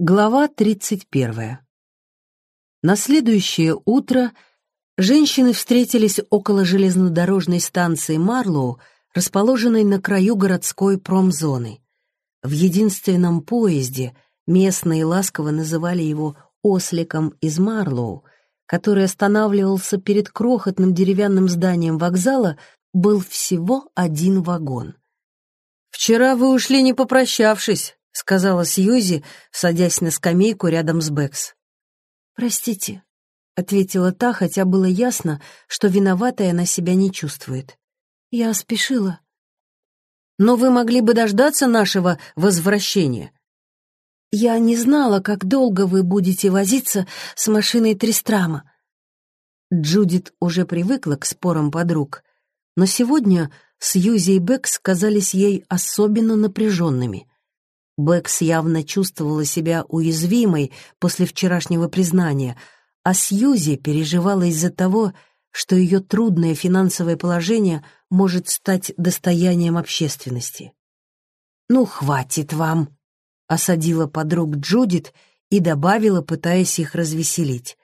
Глава 31. На следующее утро женщины встретились около железнодорожной станции Марлоу, расположенной на краю городской промзоны. В единственном поезде местные ласково называли его «осликом из Марлоу», который останавливался перед крохотным деревянным зданием вокзала, был всего один вагон. «Вчера вы ушли, не попрощавшись», — сказала Сьюзи, садясь на скамейку рядом с Бэкс. «Простите», — ответила та, хотя было ясно, что виноватой она себя не чувствует. «Я спешила». «Но вы могли бы дождаться нашего возвращения». «Я не знала, как долго вы будете возиться с машиной Тристрама». Джудит уже привыкла к спорам подруг, но сегодня Сьюзи и Бэкс казались ей особенно напряженными — Бэкс явно чувствовала себя уязвимой после вчерашнего признания, а Сьюзи переживала из-за того, что ее трудное финансовое положение может стать достоянием общественности. «Ну, хватит вам», — осадила подруг Джудит и добавила, пытаясь их развеселить.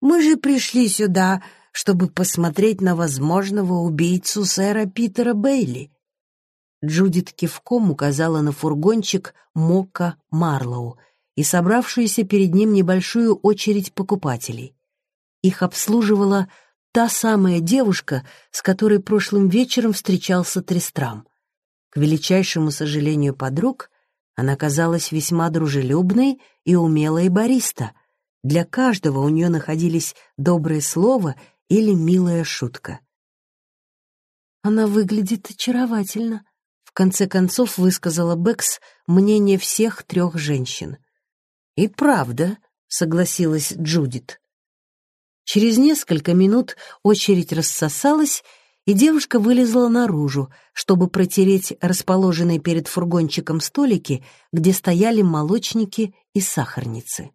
«Мы же пришли сюда, чтобы посмотреть на возможного убийцу сэра Питера Бейли. Джудит кивком указала на фургончик Мокка Марлоу и собравшуюся перед ним небольшую очередь покупателей. Их обслуживала та самая девушка, с которой прошлым вечером встречался Трестрам. К величайшему сожалению подруг, она казалась весьма дружелюбной и умелой бариста. Для каждого у нее находились доброе слово или милая шутка. «Она выглядит очаровательно», конце концов высказала Бэкс мнение всех трех женщин. «И правда», — согласилась Джудит. Через несколько минут очередь рассосалась, и девушка вылезла наружу, чтобы протереть расположенные перед фургончиком столики, где стояли молочники и сахарницы.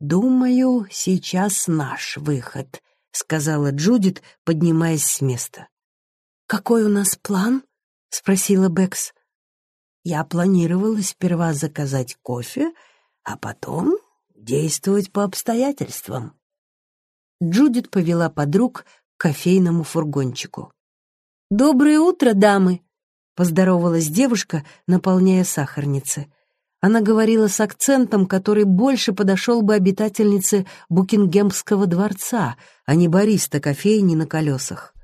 «Думаю, сейчас наш выход», — сказала Джудит, поднимаясь с места. «Какой у нас план?» — спросила Бэкс. «Я планировала сперва заказать кофе, а потом действовать по обстоятельствам». Джудит повела подруг к кофейному фургончику. «Доброе утро, дамы!» — поздоровалась девушка, наполняя сахарницы. Она говорила с акцентом, который больше подошел бы обитательнице Букингемского дворца, а не бариста кофейни на колесах.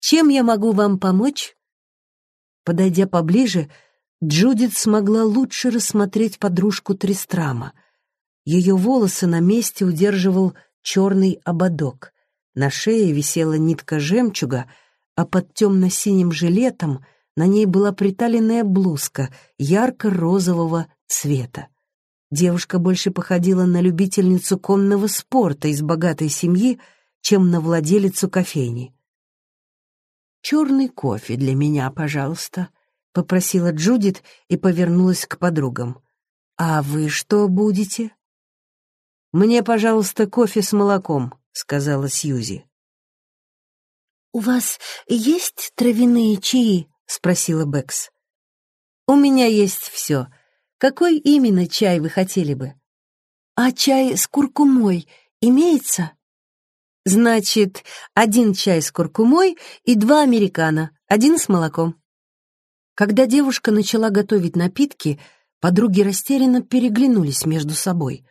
«Чем я могу вам помочь?» Подойдя поближе, Джудит смогла лучше рассмотреть подружку Тристрама. Ее волосы на месте удерживал черный ободок. На шее висела нитка жемчуга, а под темно-синим жилетом на ней была приталенная блузка ярко-розового цвета. Девушка больше походила на любительницу конного спорта из богатой семьи, чем на владелицу кофейни черный кофе для меня, пожалуйста», — попросила Джудит и повернулась к подругам. «А вы что будете?» «Мне, пожалуйста, кофе с молоком», — сказала Сьюзи. «У вас есть травяные чаи?» — спросила Бэкс. «У меня есть все. Какой именно чай вы хотели бы?» «А чай с куркумой имеется?» Значит, один чай с куркумой и два американо, один с молоком. Когда девушка начала готовить напитки, подруги растерянно переглянулись между собой.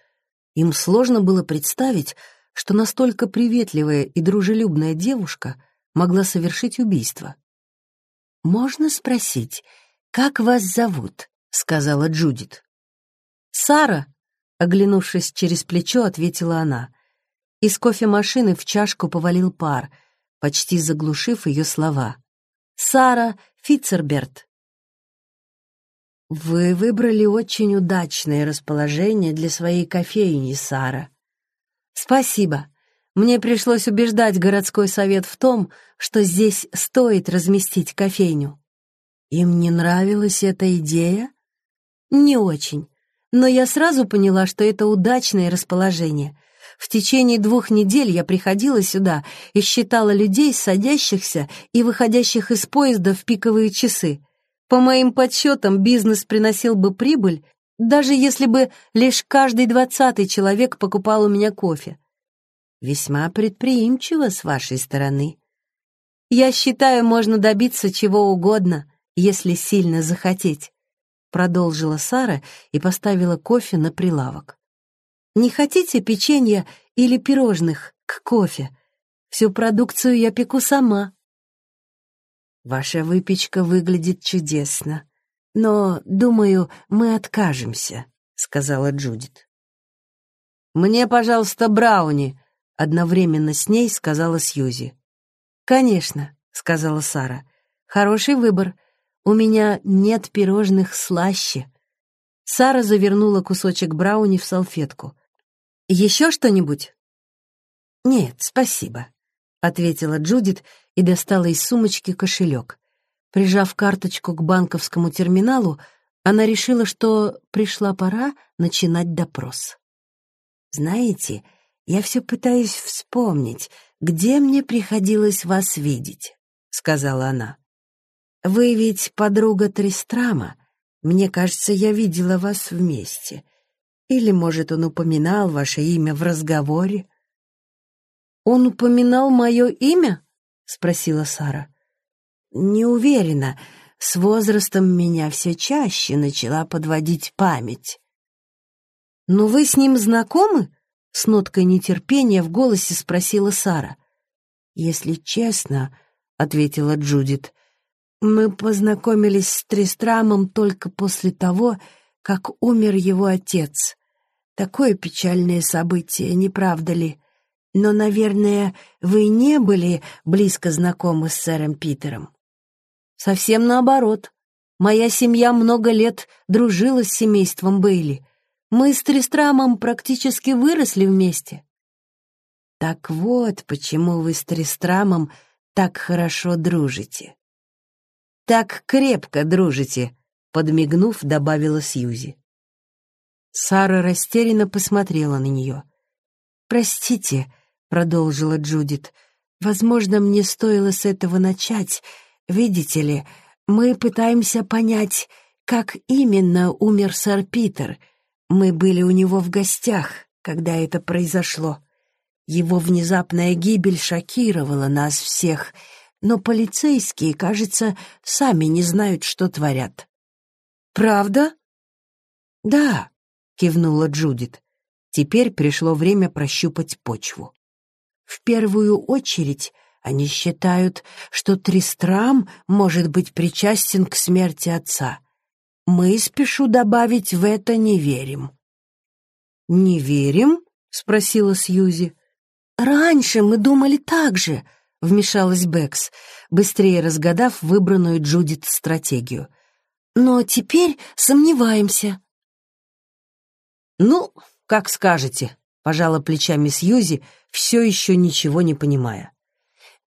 Им сложно было представить, что настолько приветливая и дружелюбная девушка могла совершить убийство. «Можно спросить, как вас зовут?» — сказала Джудит. «Сара», — оглянувшись через плечо, ответила она. Из кофемашины в чашку повалил пар, почти заглушив ее слова. «Сара Фитцерберт». «Вы выбрали очень удачное расположение для своей кофейни, Сара». «Спасибо. Мне пришлось убеждать городской совет в том, что здесь стоит разместить кофейню». «Им не нравилась эта идея?» «Не очень. Но я сразу поняла, что это удачное расположение. В течение двух недель я приходила сюда и считала людей, садящихся и выходящих из поезда в пиковые часы. По моим подсчетам, бизнес приносил бы прибыль даже если бы лишь каждый двадцатый человек покупал у меня кофе. Весьма предприимчиво с вашей стороны. Я считаю, можно добиться чего угодно, если сильно захотеть, продолжила Сара и поставила кофе на прилавок. Не хотите печенья или пирожных к кофе? Всю продукцию я пеку сама. Ваша выпечка выглядит чудесно. Но, думаю, мы откажемся, сказала Джудит. Мне, пожалуйста, брауни, одновременно с ней сказала Сьюзи. Конечно, сказала Сара. Хороший выбор. У меня нет пирожных слаще. Сара завернула кусочек брауни в салфетку. Еще что-нибудь? Нет, спасибо, ответила Джудит и достала из сумочки кошелек. Прижав карточку к банковскому терминалу, она решила, что пришла пора начинать допрос. «Знаете, я все пытаюсь вспомнить, где мне приходилось вас видеть», — сказала она. «Вы ведь подруга Тристрама. Мне кажется, я видела вас вместе. Или, может, он упоминал ваше имя в разговоре?» «Он упоминал мое имя?» — спросила Сара. «Не уверена. С возрастом меня все чаще начала подводить память». «Но вы с ним знакомы?» — с ноткой нетерпения в голосе спросила Сара. «Если честно», — ответила Джудит, — «мы познакомились с Тристрамом только после того, как умер его отец. Такое печальное событие, не правда ли?» Но, наверное, вы не были близко знакомы с сэром Питером. Совсем наоборот. Моя семья много лет дружила с семейством Бейли. Мы с Тристрамом практически выросли вместе. Так вот, почему вы с Тристрамом так хорошо дружите. Так крепко дружите, подмигнув, добавила Сьюзи. Сара растерянно посмотрела на нее. «Простите», — продолжила Джудит. «Возможно, мне стоило с этого начать. Видите ли, мы пытаемся понять, как именно умер сэр Питер. Мы были у него в гостях, когда это произошло. Его внезапная гибель шокировала нас всех, но полицейские, кажется, сами не знают, что творят». «Правда?» «Да», — кивнула Джудит. Теперь пришло время прощупать почву. В первую очередь они считают, что Тристрам может быть причастен к смерти отца. Мы, спешу добавить, в это не верим. «Не верим?» — спросила Сьюзи. «Раньше мы думали так же», — вмешалась Бэкс, быстрее разгадав выбранную Джудит стратегию. «Но теперь сомневаемся». «Ну, как скажете», — пожала плечами Сьюзи, все еще ничего не понимая.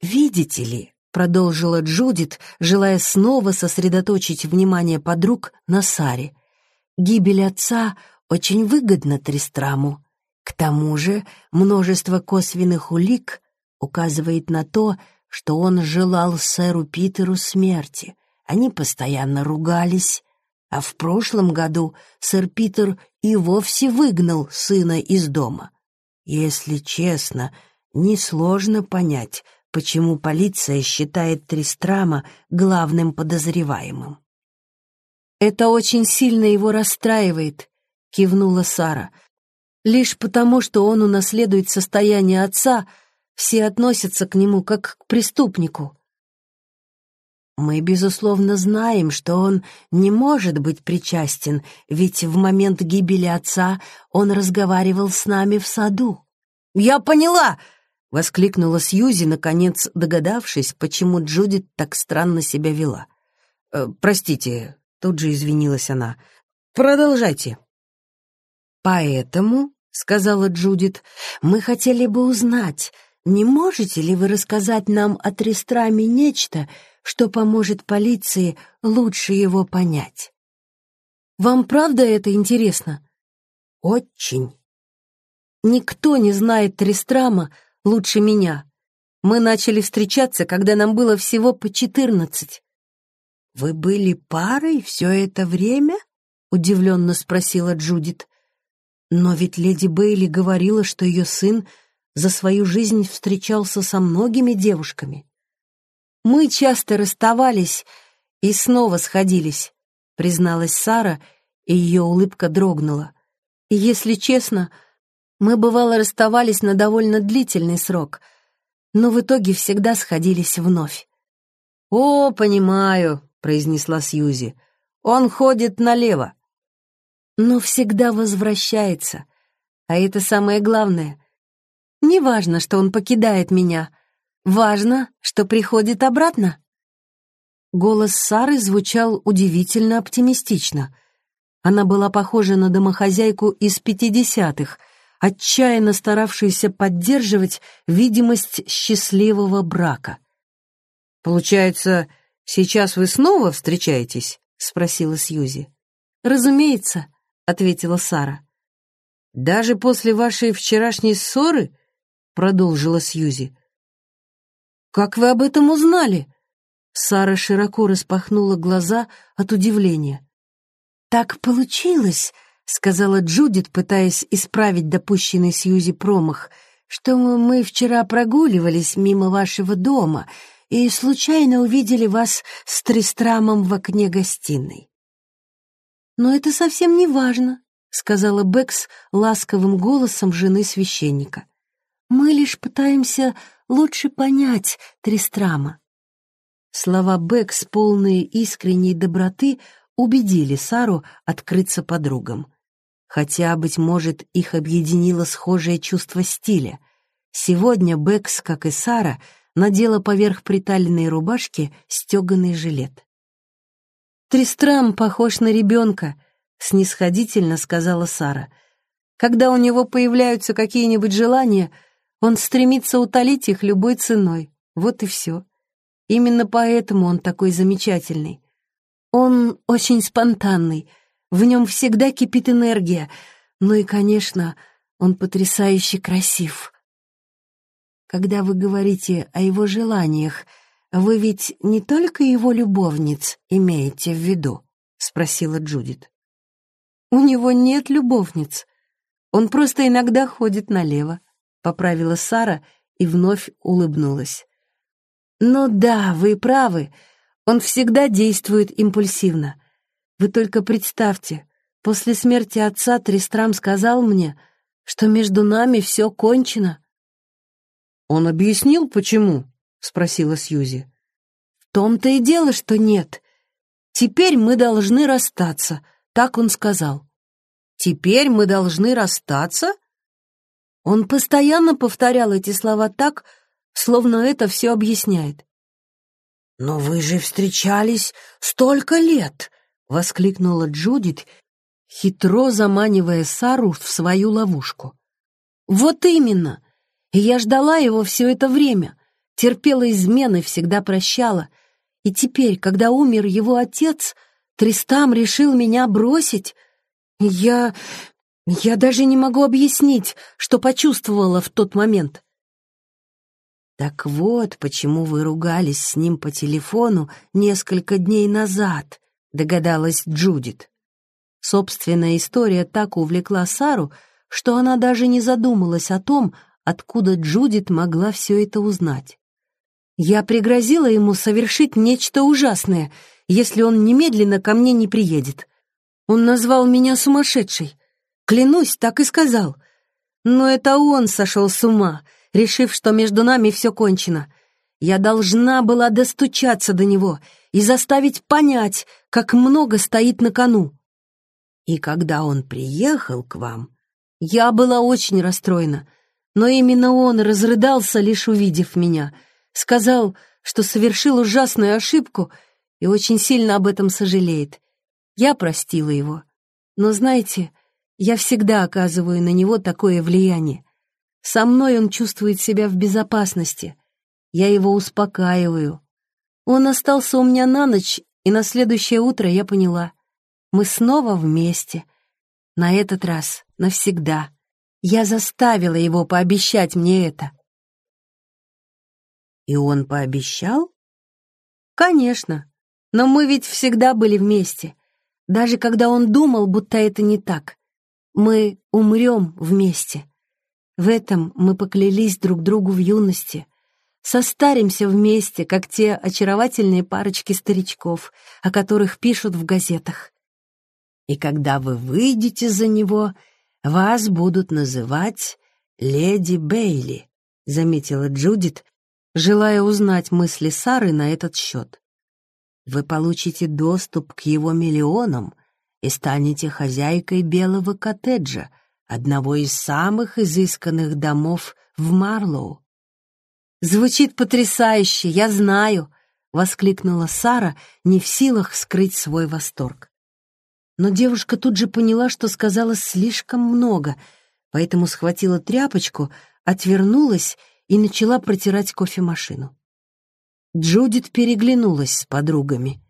«Видите ли», — продолжила Джудит, желая снова сосредоточить внимание подруг на Саре, «гибель отца очень выгодна Тристраму. К тому же множество косвенных улик указывает на то, что он желал сэру Питеру смерти. Они постоянно ругались, а в прошлом году сэр Питер и вовсе выгнал сына из дома. Если честно, несложно понять, почему полиция считает Тристрама главным подозреваемым. «Это очень сильно его расстраивает», — кивнула Сара. «Лишь потому, что он унаследует состояние отца, все относятся к нему как к преступнику». Мы, безусловно, знаем, что он не может быть причастен, ведь в момент гибели отца он разговаривал с нами в саду. «Я поняла!» — воскликнула Сьюзи, наконец догадавшись, почему Джудит так странно себя вела. «Э, «Простите», — тут же извинилась она. «Продолжайте». «Поэтому», — сказала Джудит, — «мы хотели бы узнать, не можете ли вы рассказать нам о Тристраме нечто, что поможет полиции лучше его понять?» «Вам правда это интересно?» «Очень». Никто не знает Тристрама лучше меня. Мы начали встречаться, когда нам было всего по четырнадцать. Вы были парой все это время? — удивленно спросила Джудит. «Но ведь леди Бейли говорила, что ее сын за свою жизнь встречался со многими девушками. Мы часто расставались и снова сходились», — призналась Сара, и ее улыбка дрогнула. «И если честно, мы, бывало, расставались на довольно длительный срок, но в итоге всегда сходились вновь. «О, понимаю», — произнесла Сьюзи. «Он ходит налево». «Но всегда возвращается. А это самое главное. Не важно, что он покидает меня. Важно, что приходит обратно». Голос Сары звучал удивительно оптимистично. Она была похожа на домохозяйку из пятидесятых, отчаянно старавшуюся поддерживать видимость счастливого брака. «Получается, сейчас вы снова встречаетесь?» — спросила Сьюзи. «Разумеется», — ответила Сара. «Даже после вашей вчерашней ссоры?» — продолжила Сьюзи. «Как вы об этом узнали?» Сара широко распахнула глаза от удивления. «Так получилось», — сказала Джудит, пытаясь исправить допущенный Сьюзи промах, «что мы вчера прогуливались мимо вашего дома, и случайно увидели вас с Тристрамом в окне гостиной. «Но это совсем не важно», — сказала Бэкс ласковым голосом жены священника. «Мы лишь пытаемся лучше понять Тристрама». Слова Бэкс, полные искренней доброты, убедили Сару открыться подругам. Хотя, быть может, их объединило схожее чувство стиля. Сегодня Бэкс, как и Сара, — надела поверх приталенной рубашки стеганый жилет. «Тристрам похож на ребенка», — снисходительно сказала Сара. «Когда у него появляются какие-нибудь желания, он стремится утолить их любой ценой. Вот и все. Именно поэтому он такой замечательный. Он очень спонтанный, в нем всегда кипит энергия, ну и, конечно, он потрясающе красив». Когда вы говорите о его желаниях, вы ведь не только его любовниц имеете в виду?» — спросила Джудит. «У него нет любовниц. Он просто иногда ходит налево», — поправила Сара и вновь улыбнулась. «Ну да, вы правы. Он всегда действует импульсивно. Вы только представьте, после смерти отца Тристрам сказал мне, что между нами все кончено». «Он объяснил, почему?» — спросила Сьюзи. «В том-то и дело, что нет. Теперь мы должны расстаться», — так он сказал. «Теперь мы должны расстаться?» Он постоянно повторял эти слова так, словно это все объясняет. «Но вы же встречались столько лет!» — воскликнула Джудит, хитро заманивая Сару в свою ловушку. «Вот именно! И я ждала его все это время, терпела измены, всегда прощала. И теперь, когда умер его отец, Тристам решил меня бросить. Я... я даже не могу объяснить, что почувствовала в тот момент. Так вот, почему вы ругались с ним по телефону несколько дней назад, догадалась Джудит. Собственная история так увлекла Сару, что она даже не задумалась о том, откуда Джудит могла все это узнать. Я пригрозила ему совершить нечто ужасное, если он немедленно ко мне не приедет. Он назвал меня сумасшедшей. Клянусь, так и сказал. Но это он сошел с ума, решив, что между нами все кончено. Я должна была достучаться до него и заставить понять, как много стоит на кону. И когда он приехал к вам, я была очень расстроена — но именно он разрыдался, лишь увидев меня. Сказал, что совершил ужасную ошибку и очень сильно об этом сожалеет. Я простила его. Но знаете, я всегда оказываю на него такое влияние. Со мной он чувствует себя в безопасности. Я его успокаиваю. Он остался у меня на ночь, и на следующее утро я поняла. Мы снова вместе. На этот раз навсегда. Я заставила его пообещать мне это. И он пообещал? Конечно. Но мы ведь всегда были вместе. даже когда он думал, будто это не так. Мы умрем вместе. В этом мы поклялись друг другу в юности. Состаримся вместе, как те очаровательные парочки старичков, о которых пишут в газетах. И когда вы выйдете за него, вас будут называть леди Бейли, заметила Джудит, желая узнать мысли Сары на этот счет. Вы получите доступ к его миллионам и станете хозяйкой белого коттеджа, одного из самых изысканных домов в Марлоу. «Звучит потрясающе, я знаю!» — воскликнула Сара, не в силах скрыть свой восторг. Но девушка тут же поняла, что сказала слишком много, поэтому схватила тряпочку, отвернулась и начала протирать кофемашину. Джудит переглянулась с подругами.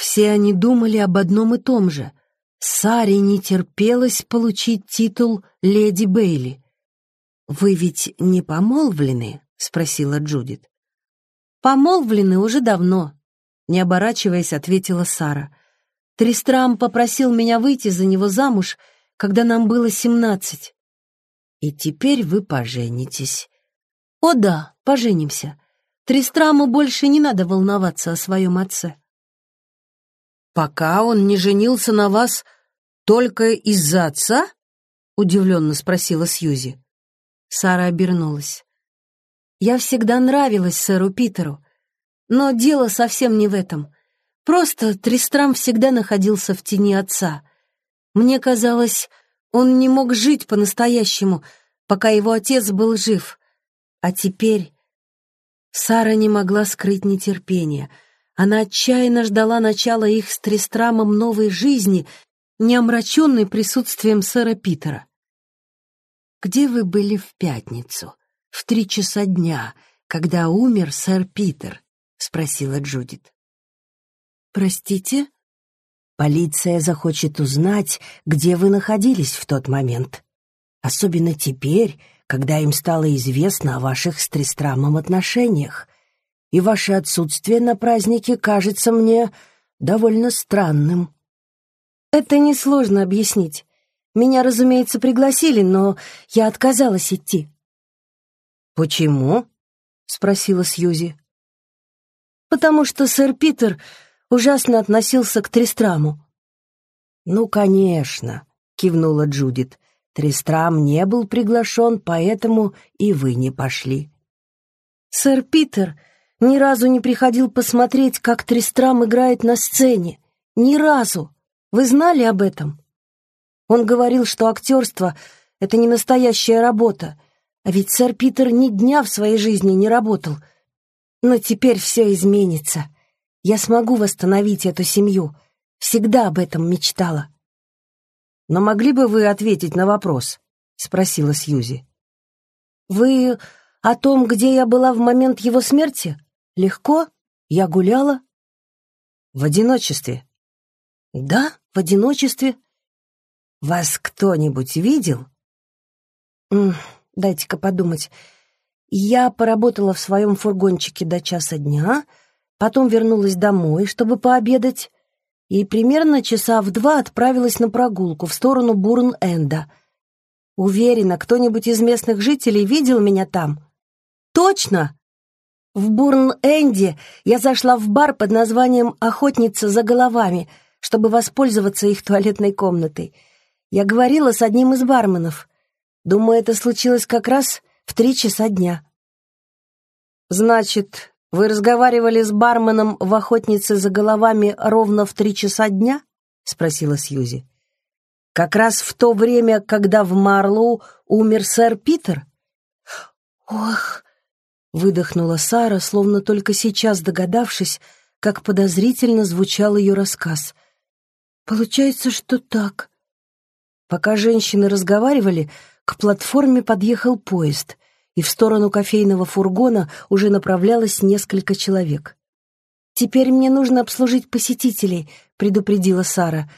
Все они думали об одном и том же. Саре не терпелось получить титул леди Бейли. «Вы ведь не помолвлены?» — спросила Джудит. «Помолвлены уже давно», — не оборачиваясь, ответила Сара. «Тристрам попросил меня выйти за него замуж, когда нам было семнадцать». «И теперь вы поженитесь». «О да, поженимся. Тристраму больше не надо волноваться о своем отце» пока он не женился на вас только из-за отца?» — удивленно спросила Сьюзи. Сара обернулась. «Я всегда нравилась сэру Питеру, но дело совсем не в этом. Просто Тристрам всегда находился в тени отца. Мне казалось, он не мог жить по-настоящему, пока его отец был жив. А теперь...» Сара не могла скрыть нетерпение — она отчаянно ждала начала их с Тристрамом новой жизни, не омраченной присутствием сэра Питера. «Где вы были в пятницу, в три часа дня, когда умер сэр Питер?» — спросила Джудит. «Простите?» «Полиция захочет узнать, где вы находились в тот момент. Особенно теперь, когда им стало известно о ваших с Тристрамом отношениях и ваше отсутствие на празднике кажется мне довольно странным». «Это несложно объяснить. Меня, разумеется, пригласили, но я отказалась идти». «Почему?» — спросила Сьюзи. «Потому что сэр Питер ужасно относился к Тристраму». «Ну, конечно», — кивнула Джудит. «Тристрам не был приглашен, поэтому и вы не пошли». «Сэр Питер ни разу не приходил посмотреть, как Тристрам играет на сцене. Ни разу. Вы знали об этом? Он говорил, что актерство — это не настоящая работа, а ведь сэр Питер ни дня в своей жизни не работал. Но теперь все изменится. Я смогу восстановить эту семью. Всегда об этом мечтала. «Но могли бы вы ответить на вопрос?» — спросила Сьюзи. «Вы о том, где я была в момент его смерти?» Легко? Я гуляла? В одиночестве? Да, в одиночестве. Вас кто-нибудь видел? Дайте-ка подумать. Я поработала в своем фургончике до часа дня, потом вернулась домой, чтобы пообедать, и примерно часа в два отправилась на прогулку в сторону Бурн-Энда. Уверена, кто-нибудь из местных жителей видел меня там? Точно! В Бурн-Энде я зашла в бар под названием «Охотница за головами», чтобы воспользоваться их туалетной комнатой. Я говорила с одним из барменов. Думаю, это случилось как раз в три часа дня. «Значит, вы разговаривали с барменом в «Охотнице за головами» ровно в три часа дня?» — спросила Сьюзи. «Как раз в то время, когда в Марлоу умер сэр Питер?» «Ох!» Выдохнула Сара, словно только сейчас догадавшись, как подозрительно звучал ее рассказ. «Получается, что так». Пока женщины разговаривали, к платформе подъехал поезд, и в сторону кофейного фургона уже направлялось несколько человек. «Теперь мне нужно обслужить посетителей», — предупредила Сара.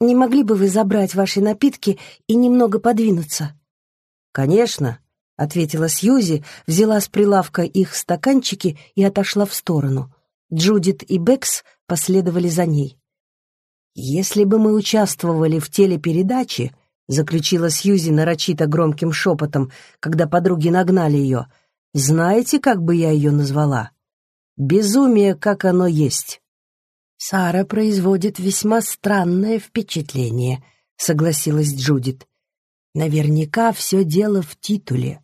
«Не могли бы вы забрать ваши напитки и немного подвинуться?» «Конечно», — ответила Сьюзи, взяла с прилавка их стаканчики и отошла в сторону. Джудит и Бекс последовали за ней. «Если бы мы участвовали в телепередаче», — заключила Сьюзи нарочито громким шепотом, когда подруги нагнали ее, «знаете, как бы я ее назвала? Безумие, как оно есть». «Сара производит весьма странное впечатление», — согласилась Джудит. «Наверняка все дело в титуле.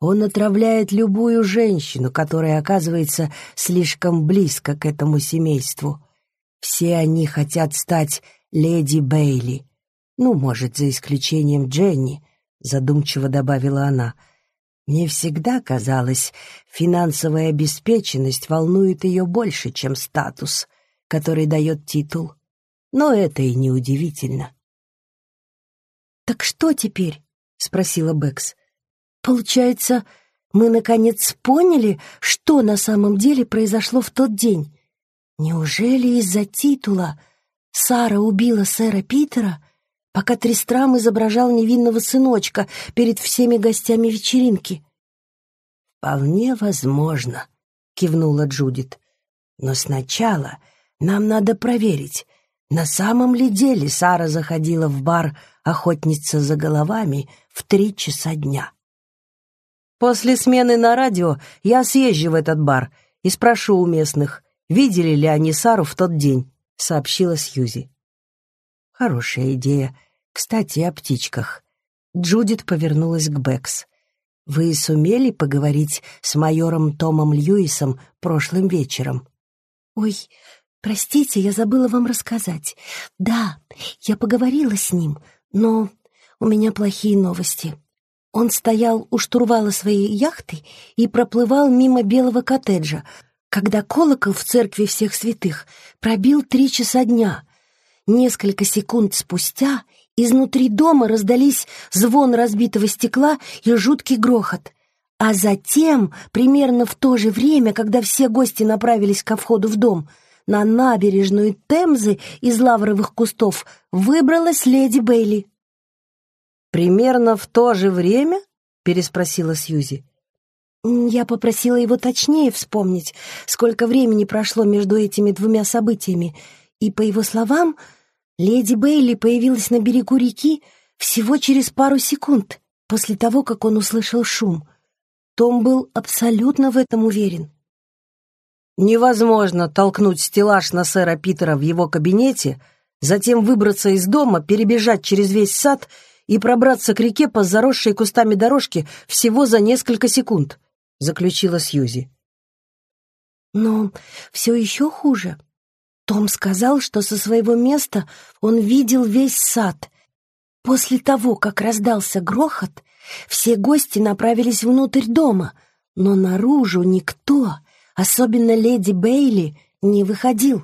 Он отравляет любую женщину, которая оказывается слишком близко к этому семейству. Все они хотят стать леди Бейли. Ну, может, за исключением Дженни», — задумчиво добавила она. «Мне всегда казалось, финансовая обеспеченность волнует ее больше, чем статус» который дает титул. Но это и не удивительно. «Так что теперь?» — спросила Бэкс. «Получается, мы наконец поняли, что на самом деле произошло в тот день. Неужели из-за титула Сара убила сэра Питера, пока Тристрам изображал невинного сыночка перед всеми гостями вечеринки?» «Вполне возможно», — кивнула Джудит. «Но сначала нам надо проверить, на самом ли деле Сара заходила в бар «Охотница за головами» в три часа дня. После смены на радио я съезжу в этот бар и спрошу у местных, видели ли они Сару в тот день, сообщила Сьюзи. Хорошая идея. Кстати, о птичках. Джудит повернулась к Бэкс. Вы сумели поговорить с майором Томом Льюисом прошлым вечером? Ой, «Простите, я забыла вам рассказать. Да, я поговорила с ним, но у меня плохие новости. Он стоял у штурвала своей яхты и проплывал мимо белого коттеджа, когда колокол в церкви всех святых пробил три часа дня. Несколько секунд спустя изнутри дома раздались звон разбитого стекла и жуткий грохот. А затем, примерно в то же время, когда все гости направились ко входу в дом — на набережную Темзы из лавровых кустов выбралась леди Бейли. «Примерно в то же время?» — переспросила Сьюзи. Я попросила его точнее вспомнить, сколько времени прошло между этими двумя событиями, и, по его словам, леди Бейли появилась на берегу реки всего через пару секунд после того, как он услышал шум. Том был абсолютно в этом уверен. Невозможно толкнуть стеллаж на сэра Питера в его кабинете, затем выбраться из дома, перебежать через весь сад и пробраться к реке по заросшей кустами дорожке всего за несколько секунд, заключила Сьюзи. Но все еще хуже. Том сказал, что со своего места он видел весь сад. После того, как раздался грохот, все гости направились внутрь дома, но наружу никто Особенно леди Бейли не выходил.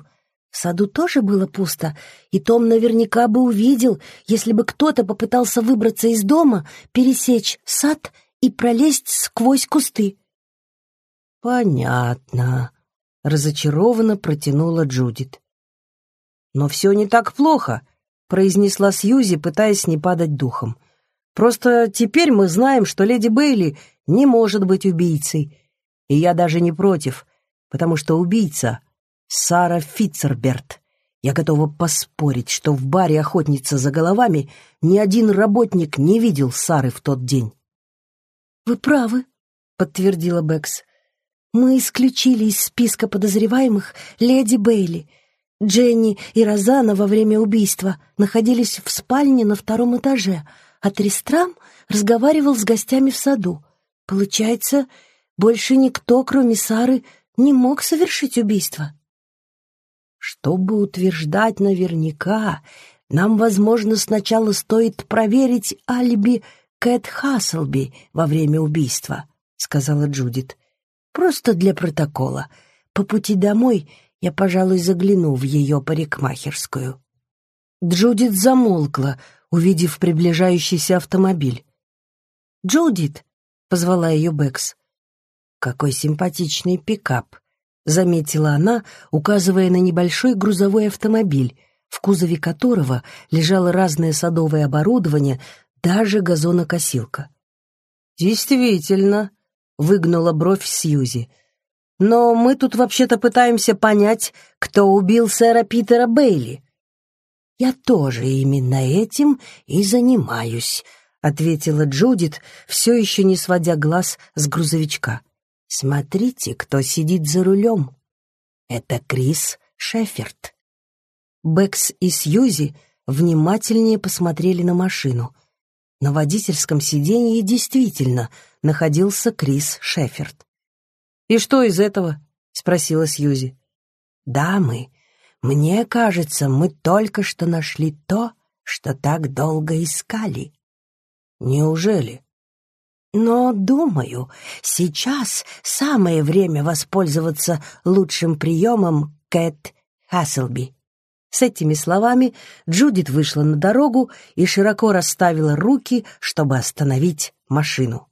В саду тоже было пусто, и Том наверняка бы увидел, если бы кто-то попытался выбраться из дома, пересечь сад и пролезть сквозь кусты. «Понятно», — разочарованно протянула Джудит. «Но все не так плохо», — произнесла Сьюзи, пытаясь не падать духом. «Просто теперь мы знаем, что леди Бейли не может быть убийцей, и я даже не против, потому что убийца — Сара Фитцерберт. Я готова поспорить, что в баре «Охотница за головами» ни один работник не видел Сары в тот день. «Вы правы», — подтвердила Бэкс. «Мы исключили из списка подозреваемых леди Бейли. Дженни и Розана во время убийства находились в спальне на втором этаже, а Тристрам разговаривал с гостями в саду. Получается, больше никто, кроме Сары, не мог совершить убийство. Чтобы утверждать наверняка, нам, возможно, сначала стоит проверить алиби Кэт Хасселби во время убийства, сказала Джудит. Просто для протокола. По пути домой я, пожалуй, загляну в ее парикмахерскую. Джудит замолкла, увидев приближающийся автомобиль. «Джудит!» — позвала ее Бэкс. «Какой симпатичный пикап», — заметила она, указывая на небольшой грузовой автомобиль, в кузове которого лежало разное садовое оборудование, даже газонокосилка. «Действительно», — выгнула бровь Сьюзи. «Но мы тут вообще-то пытаемся понять, кто убил сэра Питера Бейли». «Я тоже именно этим и занимаюсь», — ответила Джудит, все еще не сводя глаз с грузовичка. «Смотрите, кто сидит за рулем. Это Крис Шеферд». Бэкс и Сьюзи внимательнее посмотрели на машину. На водительском сиденье действительно находился Крис Шеферд. «И что из этого?» — спросила Сьюзи. «Дамы, мне кажется, мы только что нашли то, что так долго искали. Неужели? Но, думаю, сейчас самое время воспользоваться лучшим приемом Кэт Хасселби. С этими словами Джудит вышла на дорогу и широко расставила руки, чтобы остановить машину.